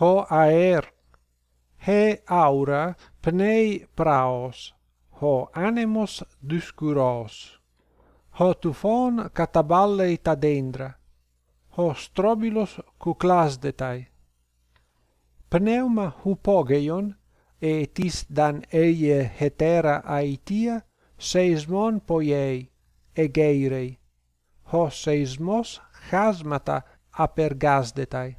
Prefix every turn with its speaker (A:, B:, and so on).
A: ho aer, he aura pnei praos, ho anemos dyskuros, ho tufon kataballei tadendra, ho strobilos kuklasdetai. Pneuma hupogeion, e tis dan eie hetera aitia, seismon poiei, egeirei, ho seismos chasmata apergasdetai.